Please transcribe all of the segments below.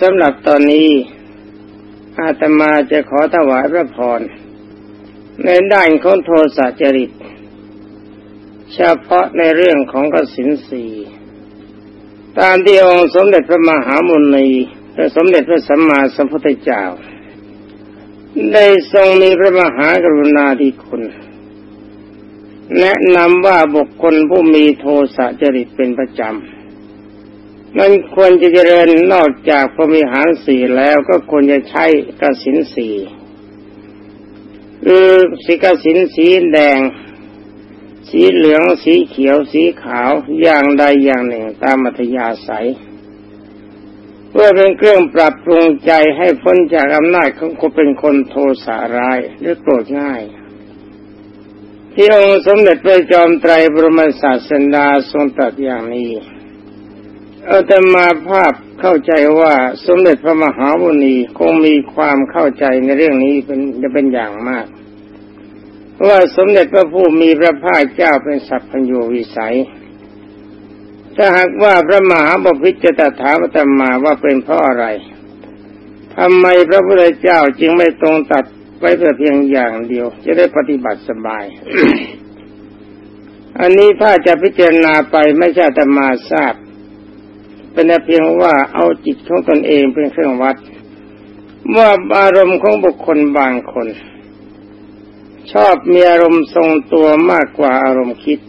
สำหรับตอนนี้ อาตมาจะขอถวายพระพร ในด้านของโทสะจริต เฉพาะในเรื่องของกสินสีตามที่องค์สมเด็จพระมหามุนีพระสมเด็จพระสัมมาสัมพุทธเจ้า ได้ทรงมีพระมหากรุณาธิคุณ แนะนำว่าบุคคลผู้มีโทสะจริตเป็นประจำ มันควรจะเจริญนอกจากพรมิหารสี่แล้วก็ควรจะใช้กสินสีคือสีกสินสีแดง สีเหลืองสีเขียวสีขาวอย่างใดอย่างหนึ่งตามมัธยาศัยเพื่อเป็นเครื่องปรับปรุงใจให้พ้นจากอำนาจของคนเป็นคนโทสะร้ายหรือโกรธง่าย ที่องค์สมเด็จพระจอมไตรบรมศาสดาทรงตรัสอย่างนี้ อาตมาภาพเข้าใจว่าสมเด็จพระมหาบุณีคงมีความเข้าใจในเรื่องนี้เป็นจะเป็นอย่างมาก ว่าสมเด็จพระผู้มีพระภาคเจ้าเป็นสัพพัญญูวิสัย ถ้าหากว่าพระมหาบพิจตถามตมาว่าเป็นเพราะอะไรทำไมพระพุทธเจ้าจึงไม่ตรงตัดไว้แต่เพียงอย่างเดียว จะได้ปฏิบัติสบายอันนี้ถ้าจะพิจารณาไปไม่ใช่ตมาทราบ เป็นเพียงว่าเอาจิตของตนเองเป็นเครื่องวัดว่าอารมณ์ของบุคคลบางคน ชอบมีอารมณ์ทรงตัวมากกว่าอารมณ์คิด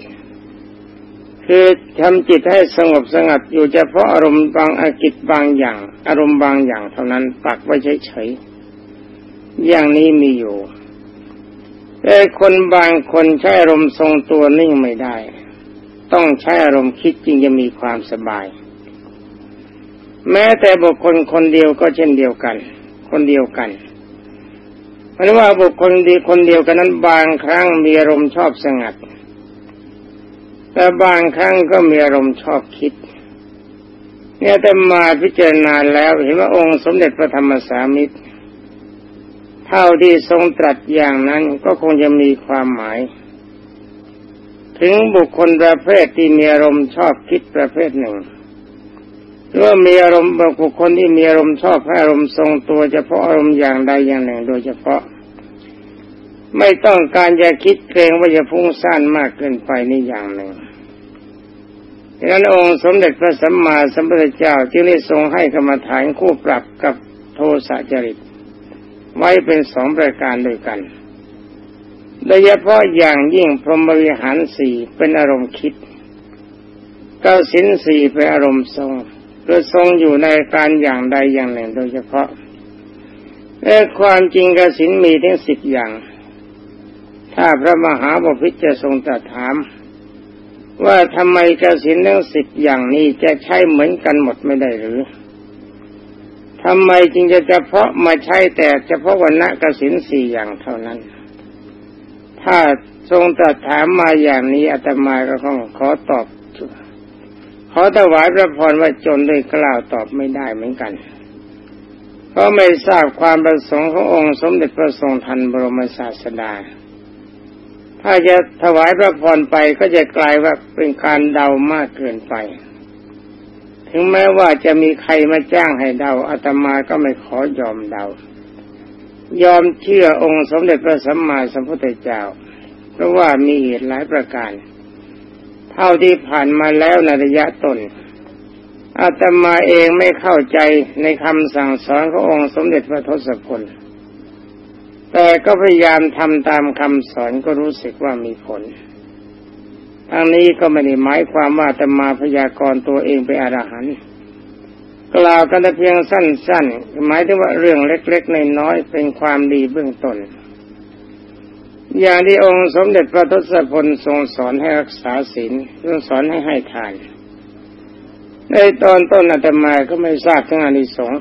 คือทำจิตให้สงบสงัดอยู่เฉพาะอารมณ์บางอากิจบางอย่าง อารมณ์บางอย่างเท่านั้นปักไว้เฉยๆอย่างนี้มีอยู่แต่คนบางคนใช้อารมณ์ทรงตัวนิ่งไม่ได้ ต้องใช้อารมณ์คิดจึงจะมีความสบาย แม้แต่บุคคลคนเดียวก็เช่นเดียวกัน คนเดียวกันเพราะว่าบุคคลดีคนเดียวกันนั้น บางครั้งมีอารมณ์ชอบสงัด แต่บางครั้งก็มีอารมณ์ชอบคิด เนี่ยแต่มาพิจารณาแล้วเห็นว่าองค์สมเด็จพระธรรมสามิตร เท่าที่ทรงตรัสอย่างนั้นก็คงจะมีความหมาย ถึงบุคคลประเภทที่มีอารมณ์ชอบคิดประเภทหนึ่ง หรือว่ามีอารมณ์บุคคลที่มีอารมณ์ชอบให้อารมณ์ทรงตัวเฉพาะอารมณ์อย่างใดอย่างหนึ่ง โดยเฉพาะ ไม่ต้องการจะคิดเกรงว่าจะฟุ้งซ่านมากเกินไปนี่อย่างหนึ่งดังนั้นองค์สมเด็จพระสัมมาสัมพุทธเจ้าจึงได้ทรงให้กรรมฐานคู่ปรับกับโทสะจริต ไว้เป็นสองประการด้วยกัน โดยเฉพาะอย่างยิ่งพรหมวิหารสี่เป็นอารมณ์คิดเก้าสินสี่เป็นอารมณ์ทรง โดยทรงอยู่ในการอย่างใดอย่างหนึ่งโดยเฉพาะแต่ความจริงกสินมีทั้งสิบอย่าง ถ้าพระมหาบพิตรจะทรงตรัสถาม ว่าทำไมกสินทั้งสิบอย่างนี้จะใช้เหมือนกันหมดไม่ได้หรือทำไมจึงจะเฉพาะมาใช้แต่เฉพาะวันณะกสินสี่อย่างเท่านั้น ถ้าทรงตรัสถามมาอย่างนี้อาตมาก็ต้องขอตอบ ขอถวายพระพรว่าจนด้วยกล่าวตอบไม่ได้เหมือนกัน เพราะไม่ทราบความประสงค์ขององค์สมเด็จพระทรงทันบรมศาสดา ถ้าจะถวายพระพรไปก็จะกลายว่าเป็นการเดามากเกินไป ถึงแม้ว่าจะมีใครมาจ้างให้เดาอาตมาก็ไม่ขอยอมเดา ยอมเชื่อองค์สมเด็จพระสัมมาสัมพุทธเจ้า เพราะว่ามีเหตุหลายประการ เท่าที่ผ่านมาแล้วในระยะต้นอาตมาเองไม่เข้าใจในคำสั่งสอนขององค์สมเด็จพระทศพล แต่ก็พยายามทำตามคำสอนก็รู้สึกว่ามีผลทั้งนี้ก็ไม่ได้หมายความว่าจะมาพยากรตัวเองเป็นอรหันต์กล่าวกันแต่เพียงสั้น ๆ หมายถึงว่าเรื่องเล็ก ๆ ในน้อยเป็นความดีเบื้องต้น อย่างที่องค์สมเด็จพระทศพลทรงสอนให้รักษาศีลทรงสอนให้ให้ทาน ในตอนต้นอาตมาก็ไม่ทราบถึงอานิสงส์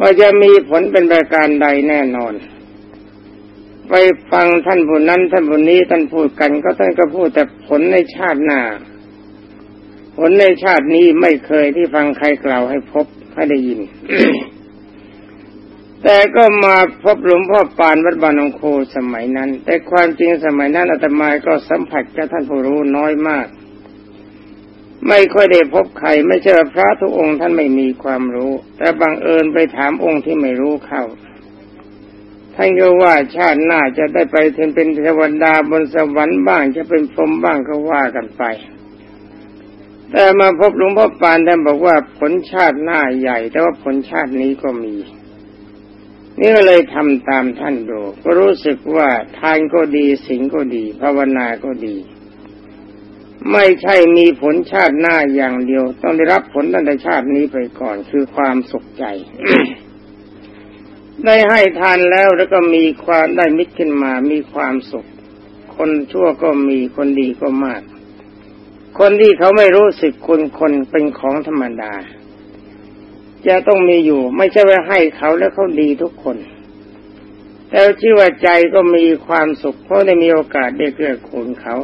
ว่าจะมีผลเป็นประการใดแน่นอน ไปฟังท่านผู้นั้นท่านผู้นี้ท่านพูดกันก็ท่านก็พูดแต่ผลในชาติหน้า ผลในชาตินี้ไม่เคยที่ฟังใครกล่าวให้พบให้ได้ยิน แต่ก็มาพบหลวงพ่อปานวัดบานองโคสมัยนั้น แต่ความจริงสมัยนั้นอาตมาก็สัมผัสกับท่านผู้รู้น้อยมาก ไม่ค่อยได้พบใครไม่ใช่พระทุกองค์ท่านไม่มีความรู้ แต่บังเอิญไปถามองค์ที่ไม่รู้เข้าท่านก็ว่าชาติหน้าจะได้ไปถึงเป็นเทวดาบนสวรรค์บ้างจะเป็นพรหมบ้างก็ว่ากันไป แต่มาพบหลวงพ่อปานท่านบอกว่าผลชาติหน้าใหญ่ แต่ว่าผลชาตินี้ก็มี นี่ก็เลยทำตามท่านดูก็รู้สึกว่าทานก็ดีสิ่งก็ดีภาวนาก็ดี ไม่ใช่มีผลชาติหน้าอย่างเดียว ต้องได้รับผลตั้งแต่ชาตินี้ไปก่อนคือความสุขใจ ได้ให้ทานแล้วแล้วก็มีความได้มิตรขึ้นมา มีความสุข คนชั่วก็มีคนดีก็มาก คนที่เขาไม่รู้สึกคุณคนเป็นของธรรมดา จะต้องมีอยู่ ไม่ใช่ว่าให้เขาแล้วเขาดีทุกคนแต่ชื่อว่าใจก็มีความสุข เพราะได้มีโอกาสได้เกื้อกูลเขา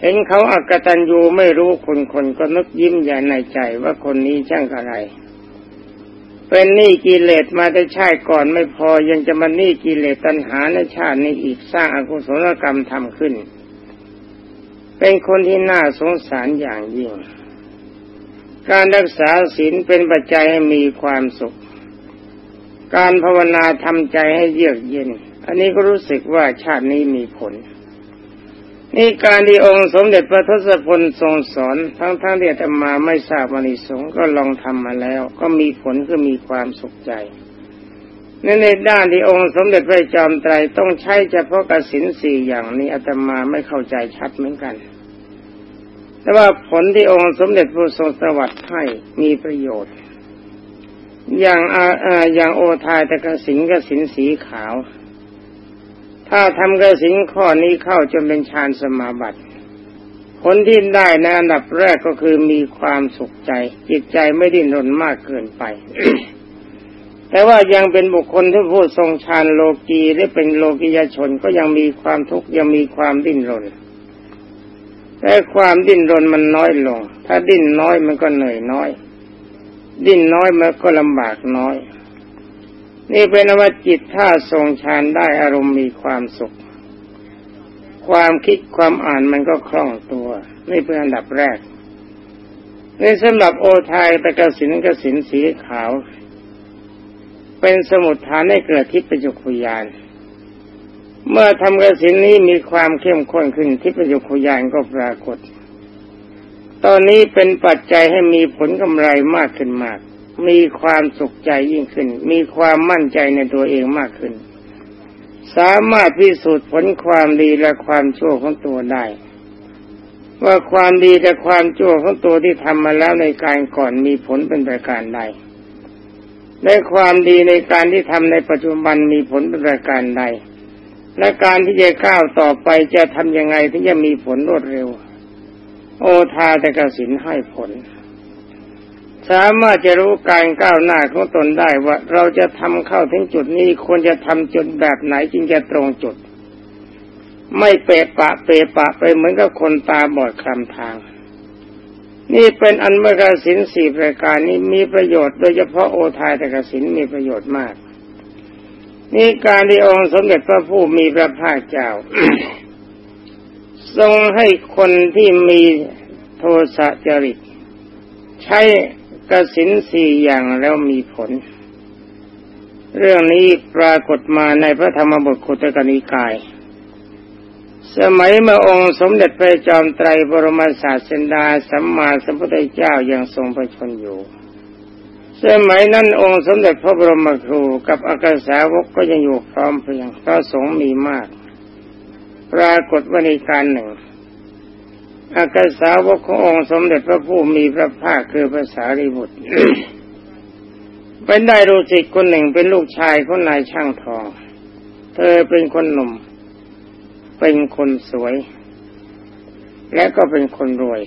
เห็นเขาอักตันยูไม่รู้คุณคนก็นึกยิ้มใหญ่ในใจว่าคนนี้ช่างอะไร เป็นหนี้กิเลสมาแต่ชาติก่อนไม่พอยังจะมาหนี้กิเลสตัณหาในชาตินี้อีกสร้างอกุศลกรรมทำขึ้น เป็นคนที่น่าสงสารอย่างยิ่ง การรักษาศีลเป็นปัจจัยให้มีความสุข การภาวนาทำใจให้เยือกเย็น อันนี้ก็รู้สึกว่าชาตินี้มีผล นี่การที่องค์สมเด็จพระทศพลทรงสอนทั้งทั้งที่ธรรมาไม่ทราบวันิสงก็ลองทำมาแล้ว ก็มีผลก็มีความสุขใจในในด้านที่องค์สมเด็จพระจอมไตรต้องใช้เฉพาะกสินสี่อย่างนี้อาตมาไม่เข้าใจชัดเหมือนกัน แต่ว่าผลที่องค์สมเด็จพระทรงสวัสดิ์ให้มีประโยชน์ อย่างอ่าอย่างโอทายแต่กสินกสินสีขาว ถ้าทำกระสิงข้อนี้เข้าจนเป็นฌานสมาบัติผลที่ได้ในอันดับแรกก็คือมีความสุขใจ จิตใจไม่ดิ้นรนมากเกินไป แต่ว่ายังเป็นบุคคลที่พูดทรงฌานโลกีหรือเป็นโลกิยชนก็ยังมีความทุกข์ยังมีความดิ้นรน แต่ความดิ้นรนมันน้อยลง ถ้าดิ้นน้อยมันก็เหนื่อยน้อย ดิ้นน้อยมันก็ลำบากน้อย นี่เป็นว่าจิตถ้าทรงฌานได้อารมณ์มีความสุข ความคิดความอ่านมันก็คล่องตัว นี่เป็นอันดับแรกนี่สำหรับโอทายตะกสินกสินสีขาว เป็นสมุดฐานให้เกิดทิพยคุยาน เมื่อทำกระสินนี้มีความเข้มข้นขึ้นทิพยคุยานก็ปรากฏ ตอนนี้เป็นปัจจัยให้มีผลกำไรมากขึ้นมาก มีความสุขใจยิ่งขึ้น มีความมั่นใจในตัวเองมากขึ้น สามารถพิสูจน์ผลความดีและความชั่วของตัวได้ ว่าความดีและความชั่วของตัวที่ทำมาแล้วในการก่อนมีผลเป็นประการใดในความดีในการที่ทำในปัจจุบันมีผลเป็นประการใด และการที่จะก้าวต่อไปจะทำยังไงที่จะมีผลรวดเร็ว โอทาแต่กสินให้ผล สามารถจะรู้การก้าวหน้าของตนได้ว่าเราจะทำเข้าถึงจุดนี้ควรจะทำจุดแบบไหนจึงจะตรงจุด ไม่เปะปะเปะปะไปเหมือนกับคนตาบอดคลำทาง นี่เป็นอันเมกสินสี่ประการนี้มีประโยชน์โดยเฉพาะโอทายตกสินมีประโยชน์มาก นี่การที่องค์สมเด็จพระผู้มีพระภาคเจ้า ทรงให้คนที่มีโทสะจริต ใช้กสินสี่อย่างแล้วมีผล เรื่องนี้ปรากฏมาในพระธรรมบทคุตกนิกาย สมัยเมื่อองค์สมเด็จพระจอมไตรบรมศาสดาสัมมาสัมพุทธเจ้ายังทรงประชนอยู่ สมัยนั้นองค์สมเด็จพระบรมครูกับอากาสาวกก็ยังอยู่พร้อมเพียงพระสงฆ์มีมาก ปรากฏว่าในการหนึ่ง อากาสาวกขององค์สมเด็จพระผู้มีพระภาคคือภาษาริบุตรเป็นได้รู้สิกคนหนึ่งเป็นลูกชายของนายช่างทอง เธอเป็นคนหนุ่ม เป็นคนสวย และก็เป็นคนรวย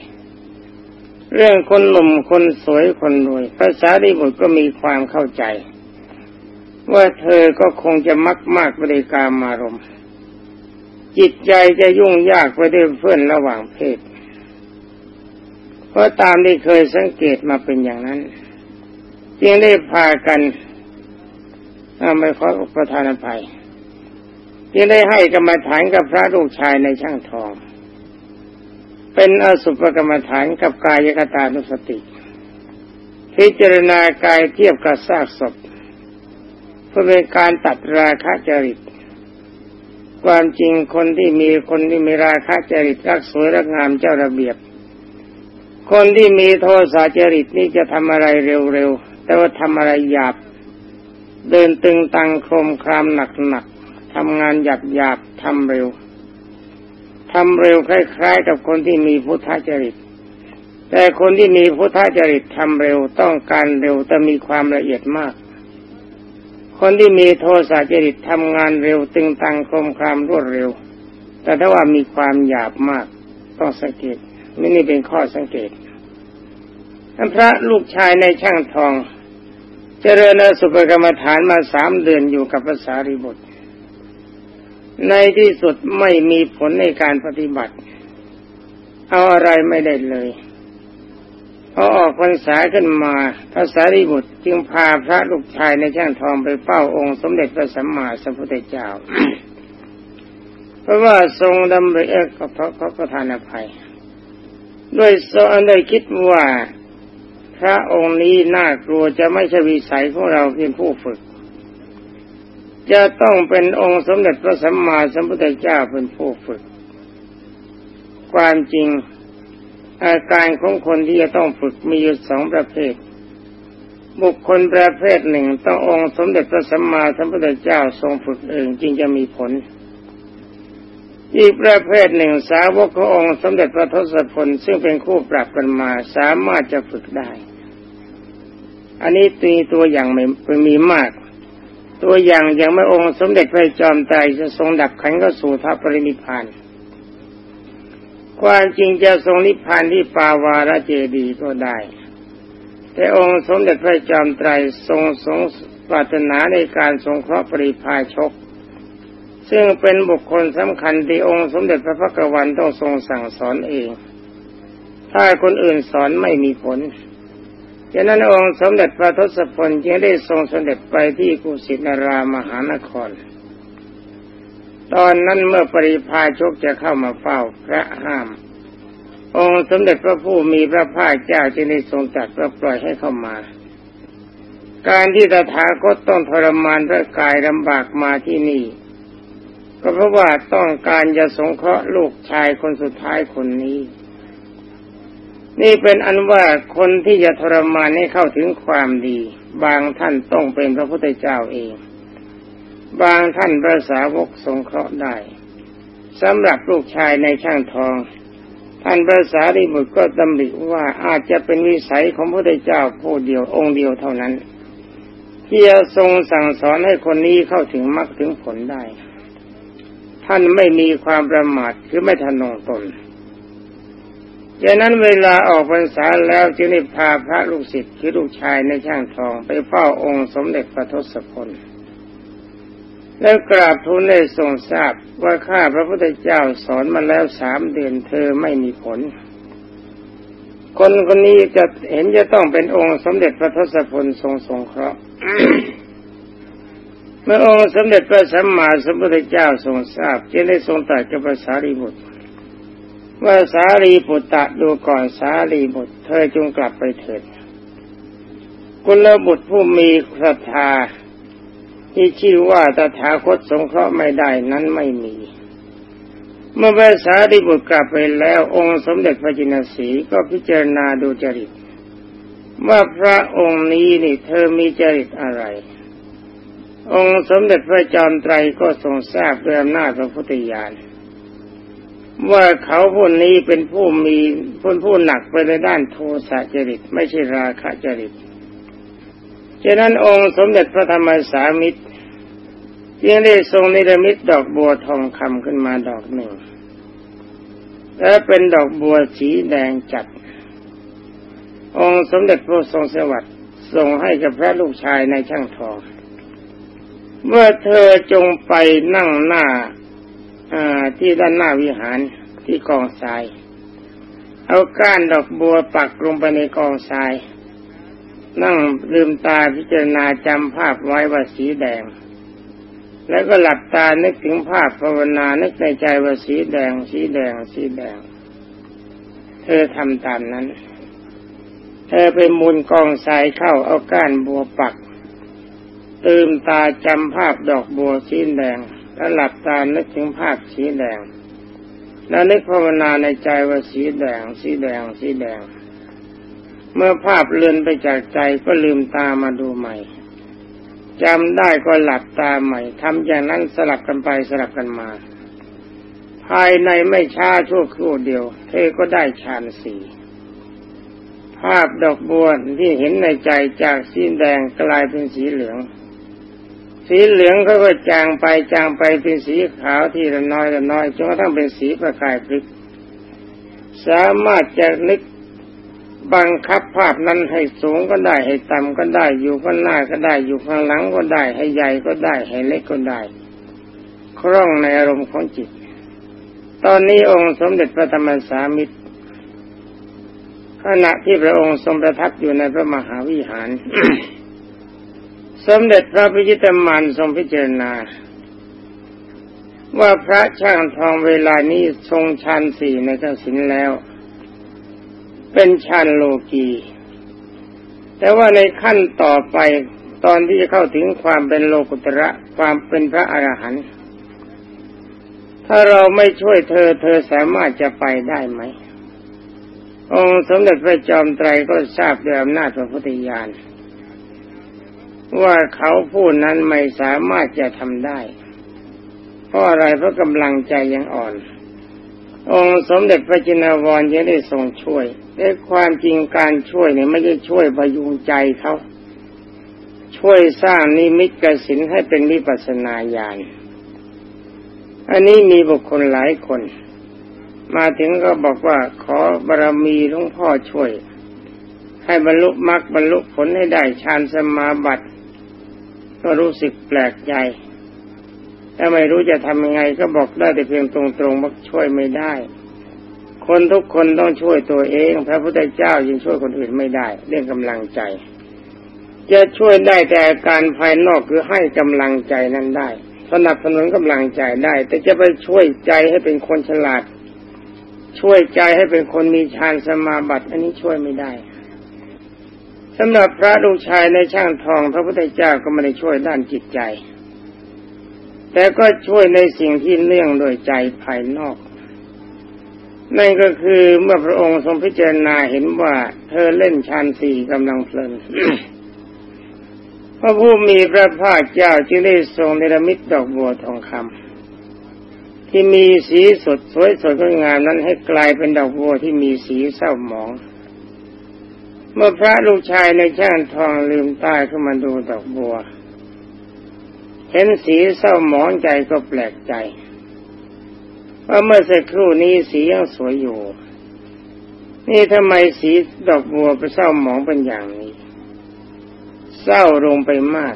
เรื่องคนหนุ่มคนสวยคนรวยภาษาริบุตรก็มีความเข้าใจ ว่าเธอก็คงจะมักมากบริการมารมจิตใจจะยุ่งยากไปด้วยเพื่อนระหว่างเพศ เพราะตามที่เคยสังเกตมาเป็นอย่างนั้น จึงได้พากันไม่ขอประทานอภัย จึงได้ให้กรรมฐานกับพระลูกชายในช่างทอง เป็นอสุภกรรมฐานกับกายกตานุสติ พิจารณากายเทียบกับซากศพเพื่อเป็นการตัดราคะจริต ความจริงคนที่มีคนที่มีราคะจริตรักสวยรักงามเจ้าระเบียบ คนที่มีโทสะจริตนี่จะทำอะไรเร็วๆ แต่ว่าทำอะไรหยาบ เดินตึงตังโครมครามหนักๆทำงานหยาบหยาบทำเร็ว ทำเร็วคล้าย ๆ กับคนที่มีพุทธจริต แต่คนที่มีพุทธจริตทำเร็วต้องการเร็วแต่มีความละเอียดมาก คนที่มีโทสะจริตทำงานเร็วตึงตังคมครามรวดเร็ว แต่ถ้าว่ามีความหยาบมากต้องสังเกตนี่นี่เป็นข้อสังเกตท่านพระลูกชายในช่างทอง เจริญสุภกรรมฐานมาสามเดือนอยู่กับภาษาริบุตร ในที่สุดไม่มีผลในการปฏิบัติ เอาอะไรไม่ได้เลยพอออกพรรษาขึ้นมาพระสารีบุตรจึงพาพระลูกชายในช่างทองไปเป้าองค์สมเด็จพระสัมมาสัมพุทธเจ้า เพราะว่าทรงดำริเอกเพราะเขาประทานอภัย ด้วยทรงได้คิดว่าพระองค์นี้น่ากลัวจะไม่ใช่วิสัยของเราเพียงผู้ฝึก จะต้องเป็นองค์สมเด็จพระสัมมาสัมพุทธเจ้าเป็นผู้ฝึก ความจริง อาการของคนที่จะต้องฝึกมีอยู่สองประเภท บุคคลประเภทหนึ่งต้ององค์สมเด็จพระสัมมาสัมพุทธเจ้าทรงฝึกเองจึงจะมีผล อีกประเภทหนึ่งสาวกขององค์สมเด็จพระทศพลซึ่งเป็นคู่ปรับกันมาสามารถจะฝึกได้ อันนี้ตีตัวอย่างไม่มีมาก ตัวอย่างอย่างไม่องค์สมเด็จพระจอมไตรจะทรงดับขันก็สู่ทัพปรินิพานความจริงจะทรงนิพพานที่ปาวาระเจดีก็ได้ แต่องค์สมเด็จพระจอมไตรทรงทรงปรารถนาในการทรงเคราะห์ปริพาชก ซึ่งเป็นบุคคลสำคัญที่องค์สมเด็จพระพักวันต้องทรงสั่งสอนเอง ถ้าคนอื่นสอนไม่มีผล ฉะนั้นองค์สมเด็จพระทศพลจึงได้ทรงสเสด็จไปที่กุสินารามหานคร ตอนนั้นเมื่อปริพาชกจะเข้ามาเฝ้าพระห้าม องค์สมเด็จพระผู้มีพระภาคเจ้าจึงได้ทรงจัดพระปล่อยให้เข้ามา การที่ตถาคตต้องทรมานพระกายลำบากมาที่นี่ ก็เพราะว่าต้องการจะสงเคราะห์ลูกชายคนสุดท้ายคนนี้ นี่เป็นอันว่าคนที่จะทรมานให้เข้าถึงความดี บางท่านต้องเป็นพระพุทธเจ้าเอง บางท่านพระสาวกสงเคราะห์ได้สำหรับลูกชายในช่างทอง ท่านพระสารีบุตรก็ดำริว่าอาจจะเป็นวิสัยของพระพุทธเจ้าผู้เดียวองค์เดียวเท่านั้น ที่จะทรงสั่งสอนให้คนนี้เข้าถึงมรรคถึงผลได้ ท่านไม่มีความประมาทคือไม่ทะนงตน ดังนั้นเวลาออกพรรษาแล้วจึงได้พาพระลูกศิษย์คือลูกชายในช่างทอง ไปเฝ้าองค์สมเด็จพระทศพลแล้วกราบทูลได้ทรงทราบว่าข้าพระพุทธเจ้าสอนมาแล้วสามเดือนเธอไม่มีผล คนคนนี้จะเห็นจะต้องเป็นองค์สมเด็จพระทศพลทรงสงเคราะห์เมื่อองค์สมเด็จพระสัมมาสัมพุทธเจ้าทรงทราบจึงได้ทรงตรัสกับพระสารีบุตร ว่าสารีบุตรดูก่อนสารีบุตร เธอจงกลับไปเถิดกุลบุตรผู้มีศรัทธาที่ชื่อว่าตถาคตสงเคราะห์ไม่ได้นั้นไม่มี เมื่อพระสารีบุตรกลับไปแล้วองค์สมเด็จพระจินสีก็พิจารณาดูจริตว่าพระองค์นี้นี่เธอมีจริตอะไร องค์สมเด็จพระจอมไตรก็ทรงทราบด้วยอำนาจพระพุทธญาณ ว่าเขาผู้นี้เป็นผู้มีผู้ผู้หนักไปในด้านโทสะจริต ไม่ใช่ราคะจริตฉะนั้นองค์สมเด็จพระธรรมสามิตรยังได้ทรงนิรมิตดอกบัวทองคำขึ้นมาดอกหนึ่ง และเป็นดอกบัวสีแดงจัด องค์สมเด็จพระทรงสวัสดิ์ส่งให้กับพระลูกชายในช่างทอง เมื่อเธอจงไปนั่งหน้า ที่ด้านหน้าวิหารที่กองทราย เอาก้านดอกบัวปักลงไปในกองทราย นั่งลืมตาพิจารณาจำภาพไว้ว่าสีแดง แล้วก็หลับตานึกถึงภาพภาวนานึกในใจว่าสีแดง สีแดง สีแดง เธอทำตามนั้น เธอไปมูลกองทรายเข้าเอาก้านบัวปักตื่มตาจำภาพดอกบัวสีแดง แล้วหลับตานึกถึงภาพสีแดง แล้วนึกภาวนาในใจว่าสีแดง สีแดง สีแดง เมื่อภาพเลือนไปจากใจก็ลืมตามาดูใหม่จำได้ก็หลับตาใหม่ทำอย่างนั้นสลับกันไปสลับกันมา ภายในไม่ช้าชั่วครู่เดียว เธอก็ได้ฌานสี่ภาพดอกบัวที่เห็นในใจจากสีแดงกลายเป็นสีเหลือง สีเหลืองก็ก็จางไปจางไปเป็นสีขาวที่ละน้อยละน้อยจนกระทั่งเป็นสีประกายพลิกสามารถจะนึกบังคับภาพนั้นให้สูงก็ได้ให้ต่ำก็ได้ อยู่ข้างหน้าก็ได้อยู่ข้างหลังก็ได้ ให้ใหญ่ก็ได้ ให้เล็กก็ได้ คล่องในอารมณ์ของจิต ตอนนี้องค์สมเด็จพระธรรมสามิตรขณะที่พระองค์ทรงประทับอยู่ในพระมหาวิหาร สมเด็จพระพิจิตรมานทรงพิจารณา ว่าพระช่างทองเวลานี้ทรงชันสี่ในกสินแล้ว เป็นชันโลกีแต่ว่าในขั้นต่อไปตอนที่จะเข้าถึงความเป็นโลกุตระความเป็นพระอรหันต์ถ้าเราไม่ช่วยเธอ เธอสามารถจะไปได้ไหม องค์สมเด็จพระจอมไตรก็ทราบด้วยอำนาจพระพุทธญาณ ว่าเขาผู้นั้นไม่สามารถจะทำได้ เพราะอะไรเพราะกำลังใจยังอ่อน องค์สมเด็จพระจินวรยังได้ทรงช่วยแต่ความจริงการช่วยเนี่ยไม่ใช่ช่วยพยุงใจเขา ช่วยสร้างนิมิตกสินให้เป็นวิปัสนาญาณอันนี้มีบุคคลหลายคน มาถึงก็บอกว่าขอบารมีหลวงพ่อช่วย ให้บรรลุมรรคบรรลุผลให้ได้ฌานสมาบัติ ก็รู้สึกแปลกใจถ้าไม่รู้จะทำยังไงก็บอกได้แต่เพียงตรงๆว่าช่วยไม่ได้ คนทุกคนต้องช่วยตัวเอง พระพุทธเจ้ายังช่วยคนอื่นไม่ได้ เรื่องกำลังใจ จะช่วยได้แต่การภายนอกคือให้กำลังใจนั้นได้สนับสนุนกำลังใจได้ แต่จะไปช่วยใจให้เป็นคนฉลาด ช่วยใจให้เป็นคนมีฌานสมาบัติ อันนี้ช่วยไม่ได้ สำหรับพระลูกชายในช่างทอง พระพุทธเจ้าก็ไม่ได้ช่วยด้านจิตใจ แต่ก็ช่วยในสิ่งที่เนื่องโดยใจภายนอก นั่นก็คือเมื่อพระองค์ทรงพิจารณาเห็นว่าเธอเล่นชานสี่กำลังเพลินพระผู้มีพระภาคเจ้าจึงได้ทรงเนรมิตดอกบัวทองคำที่มีสีสดสวยสดงามนั้นให้กลายเป็นดอกบัวที่มีสีเศร้าหมอง เมื่อพระลูกชายในช่างทองลืมตาขึ้นมาดูดอกบัว เห็นสีเศร้าหมองใจก็แปลกใจว่าเมื่อสักครู่นี้สียังสวยอยู่ นี่ทำไมสีดอกบัวไปเศร้าหมองเป็นอย่างนี้ เศร้าลงไปมาก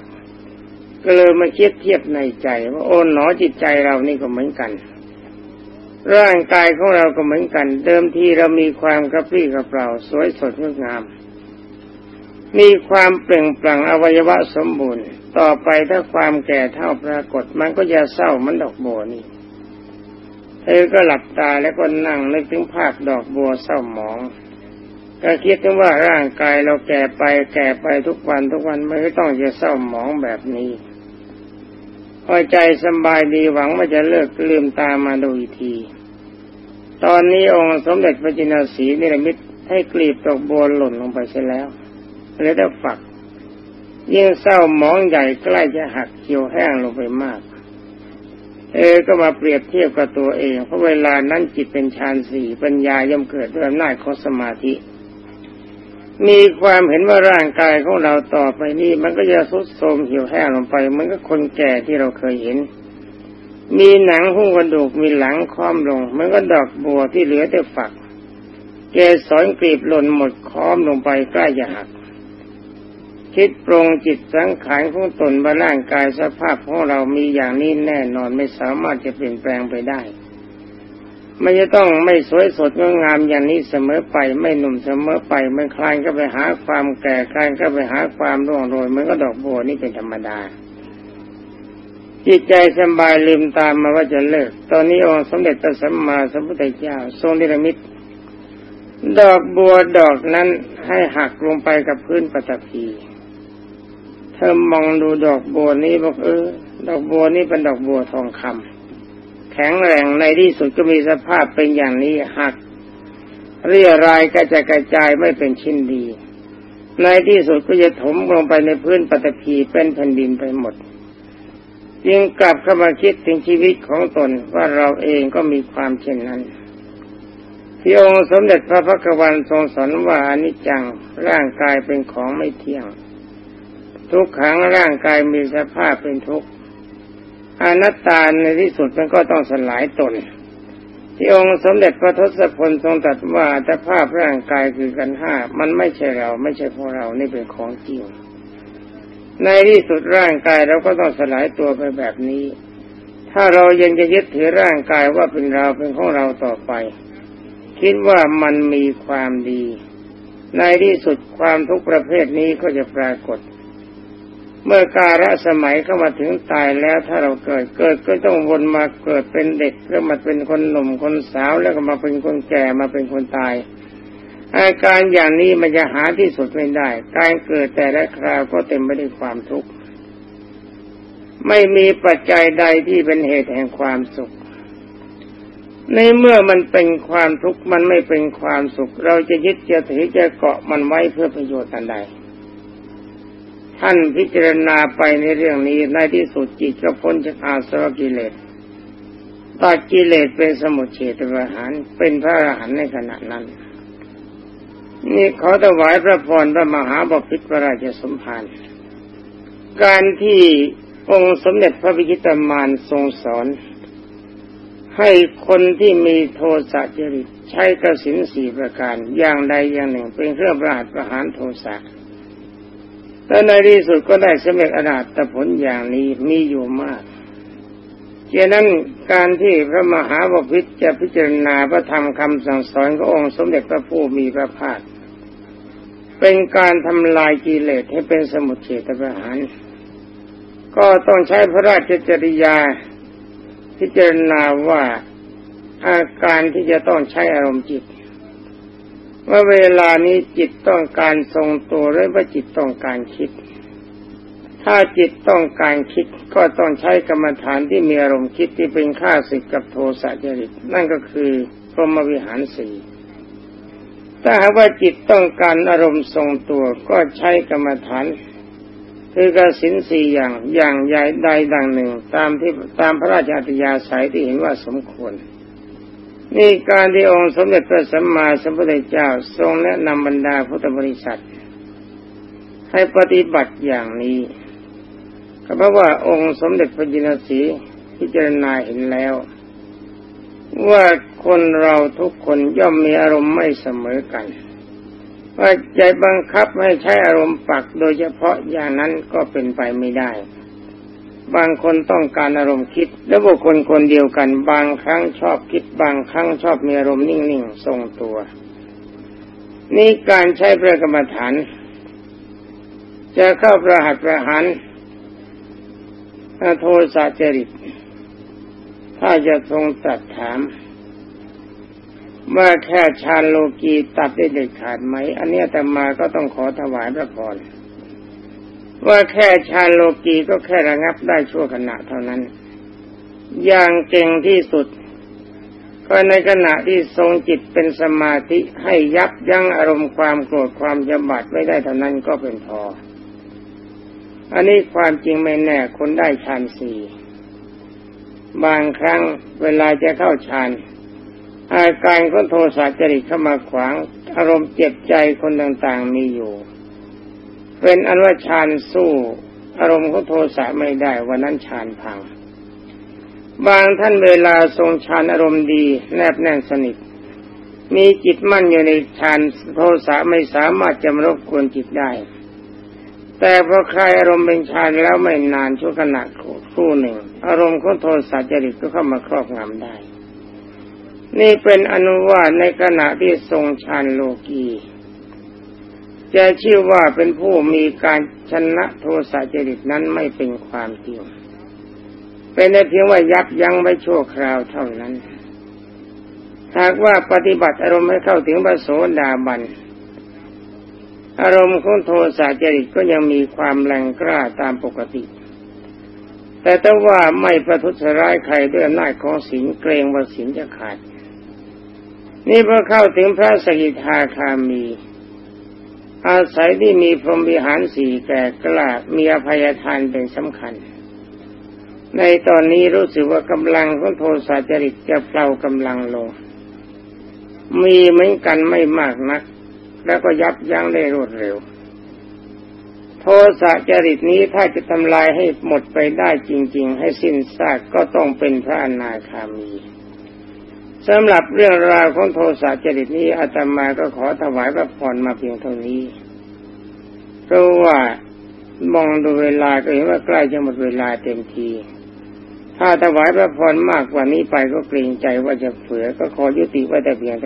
ก็เลยมาคิดเทียบในใจ ว่าโอ้หนอจิตใจเรานี่ก็เหมือนกัน ร่างกายของเราก็เหมือนกัน เดิมทีเรามีความกระปรี้กระเปร่า สวยสดงดงาม มีความเปล่งปลั่งอวัยวะสมบูรณ์ ต่อไปถ้าความแก่เท่าปรากฏมันก็จะเศร้ามันดอกบัวนี่เธอก็หลับตาแล้วก็นั่งนึกถึงภาพดอกบัวเศร้าหมอง ก็คิดถึงว่าร่างกายเราแก่ไปแก่ไปทุกวันทุกวันไม่ต้องจะเศร้าหมองแบบนี้พอใจสบายดีหวังว่าจะเลิกลืมตามาดูอีกที ตอนนี้องค์สมเด็จพระจินสีนิรมิตให้กลีบดอกบัวหล่นลงไปเสียแล้ว เลยได้ฝัก ยิ่งเศร้าหมองใหญ่ใกล้จะหักเขียวแห้งลงไปมาก เอก็มาเปรียบเทียบกับตัวเอง เพราะเวลานั้นจิตเป็นฌานสี่ปัญญาย่อมเกิดด้วยอำนาจของสมาธิ มีความเห็นว่าร่างกายของเราต่อไปนี้มันก็จะสุดโทรมเหี่ยวแห้งลงไปเหมือนกับคนแก่ที่เราเคยเห็นมีหนังหุ้มกระดูกมีหลังค้อมลงมือนกับดอกบัวที่เหลือแต่ฝัก เกสรกลีบหล่นหมดค้อมลงไปใกล้จะหัก คิดปรงจิตสังขารของตนว่าร่างกายสภาพของเรามีอย่างนี้แน่นอนไม่สามารถจะเปลี่ยนแปลงไปได้ไม่จะต้องไม่สวยสดงดงามอย่างนี้เสมอไปไม่หนุ่มเสมอไปมันคลายก็ไปหาความแก่คลายก็ไปหาความร่วงโรยมันก็ดอกบัวนี่เป็นธรรมดา จิตใจสบายลืมตามมาว่าจะเลิก ตอนนี้องค์สมเด็จพระสัมมาสัมพุทธเจ้า ทรงนิรมิตดอกบัวดอกนั้นให้หักลงไปกับพื้นปฐพี เธอมองดูดอกบัวนี้บอกเออ ดอกบัวนี้เป็นดอกบัวทองคำแข็งแรงในที่สุดก็มีสภาพเป็นอย่างนี้หัก เรียรายก็จะกระจายไม่เป็นชิ้นดี ในที่สุดก็จะถมลงไปในพื้นปฐพีเป็นแผ่นดินไปหมดจึงกลับเข้ามาคิดถึงชีวิตของตนว่าเราเองก็มีความเช่นนั้นที่องค์สมเด็จพระพักวันทรงสอนว่าอนิจจังร่างกายเป็นของไม่เที่ยง ทุกขังร่างกายมีสภาพเป็นทุกข์อนัตตาในที่สุดมันก็ต้องสลายตน ที่องค์สมเด็จพระทศพลทรงตรัสว่าแต่ภาพร่างกายคือกันห้ามันไม่ใช่เราไม่ใช่พวกเรานี่เป็นของจริง ในที่สุดร่างกายเราก็ต้องสลายตัวไปแบบนี้ ถ้าเรายังจะยึดถือร่างกายว่าเป็นเราเป็นของเราต่อไป คิดว่ามันมีความดี ในที่สุดความทุกประเภทนี้ก็จะปรากฏ เมื่อกาลสมัยเข้ามาถึงตายแล้วถ้าเราเกิดเกิดก็ต้องวนมาเกิดเป็นเด็กแล้วมาเป็นคนหนุ่มคนสาวแล้วก็มาเป็นคนแก่มาเป็นคนตาย อาการอย่างนี้มันจะหาที่สุดไม่ได้ การเกิดแต่ละคราวก็เต็มไปด้วยความทุกข์ไม่มีปัจจัยใดที่เป็นเหตุแห่งความสุข ในเมื่อมันเป็นความทุกข์มันไม่เป็นความสุข เราจะยึดจะถือจะเกาะมันไว้เพื่อประโยชน์อันใด ท่านพิจารณาไปในเรื่องนี้ในที่สุดจิตก็พ้นจากอาสวะกิเลสตัดกิเลสเป็นสมุทเฉตประหารเป็นพระอรหันต์ในขณะนั้น นี่ขอถวายพระพรพระมหาบพิตรพระราชสมภารการที่องค์สมเด็จพระพิชิตมานทรงสอน ให้คนที่มีโทสะจริตใช้กระสินสี่ประการอย่างใดอย่างหนึ่งเป็นเครื่องประหารประหารโทสะ แต่ในที่สุดก็ได้สำเร็จอนาตผลอย่างนี้มีอยู่มากเช่นั้นการที่พระมหาบพิตรจะพิจารณาพระธรรมคำสั่งสอนขององค์สมเด็จพระผู้มีพระภาคเป็นการทำลายกิเลสให้เป็นสมุทเฉตประหาร ก็ต้องใช้พระราชจริยาพิจารณาว่าอาการที่จะต้องใช้อารมณ์จิต ว่าเวลานี้จิตต้องการทรงตัวหรือว่าจิตต้องการคิด ถ้าจิตต้องการคิดก็ต้องใช้กรรมฐานที่มีอารมณ์คิดที่เป็นข้าศึกกับโทสะจริต นั่นก็คือพรหมวิหารสี่ถ้าหากว่าจิตต้องการอารมณ์ทรงตัวก็ใช้กรรมฐาน คือกสินสี่อย่างอย่างใหญ่ใดดังหนึ่ง ตามที่ตามพระราชอัตยาศัยที่เห็นว่าสมควร นี่การที่องค์สมเด็จพระสัมมาสัมพุทธเจ้าทรงแนะนำบรรดาพุทธบริษัท ให้ปฏิบัติอย่างนี้ก็เพราะว่าองค์สมเด็จพระจินสีพิจารณาเห็นแล้ว ว่าคนเราทุกคนย่อมมีอารมณ์ไม่เสมอกัน ว่าใจบังคับให้ใช้อารมณ์ปักโดยเฉพาะอย่างนั้นก็เป็นไปไม่ได้ บางคนต้องการอารมณ์คิด และบุคคลคนเดียวกัน บางครั้งชอบคิด บางครั้งชอบมีอารมณ์นิ่งๆทรงตัว นี่การใช้ประกรรมฐาน จะเข้าประหัตประหารโทสะจริต ถ้าจะทรงตัดถามว่าแค่ชาโลกีตัดได้เด็ดขาดไหม อันนี้แต่มาก็ต้องขอถวายพระพร ว่าแค่ชาโลกีก็แค่ระงับได้ชั่วขณะเท่านั้น อย่างเก่งที่สุด ก็ในขณะที่ทรงจิตเป็นสมาธิให้ยับยั้งอารมณ์ความโกรธความจำบัดไม่ได้เท่านั้นก็เป็นพอ อันนี้ความจริงไม่แน่คนได้ฌานสี่บางครั้งเวลาจะเข้าฌานอาการของโทสะจริตเข้ามาขวาง อารมณ์เจ็บใจคนต่างๆมีอยู่ เป็นอันว่าฌานสู้ อารมณ์เของโทสะไม่ได้วันนั้นฌานพัง บางท่านเวลาทรงฌานอารมณ์ดี แนบแน่นสนิท มีจิตมั่นอยู่ในฌานโทสะไม่สามารถจะมรบกวนจิตได้ แต่พอใครอารมณ์เป็นฌานแล้วไม่นานชั่วขณะคู่หนึ่ง อารมณ์ของโทสะจริตก็เข้ามาครอบงำได้ นี่เป็นอนุวาตในขณะที่ทรงฌานโลกี จะชื่อว่าเป็นผู้มีการชนะโทสะจริตนั้นไม่เป็นความจริง เป็นแต่เพียงว่ายับยั้งไว้ชั่วคราวเท่านั้น หากว่าปฏิบัติอารมณ์ให้เข้าถึงพระโสดาบัน อารมณ์ของโทสะจริตก็ยังมีความแรงกล้าตามปกติ แต่ถ้าว่าไม่ประทุษร้ายใครด้วยอำนาจของศีลเกรงว่าศีลจะขาด นี่พอเข้าถึงพระสกิทาคามี อาศัยที่มีพรหมวิหารสี่แก่กล้ามีอภัยทานเป็นสำคัญ ในตอนนี้รู้สึกว่ากำลังของโทสะจริตจะเปล่ากำลังลง มีเหมือนกันไม่มากนัก แล้วก็ยับยั้งได้รวดเร็ว โทสะจริตนี้ถ้าจะทำลายให้หมดไปได้จริง ๆ ให้สิ้นซากก็ต้องเป็นพระอนาคามี สำหรับเรื่องราวของโทสะจริตนี้อาตมาก็ขอถวายพระพรมาเพียงเท่านี้ เพราะว่ามองดูเวลาก็เห็นว่าใกล้จะหมดเวลาเต็มที ถ้าถวายพระพรมากกว่านี้ไปก็เกรงใจว่าจะเผือก็ขอยุติไว้แต่เพียงเท่า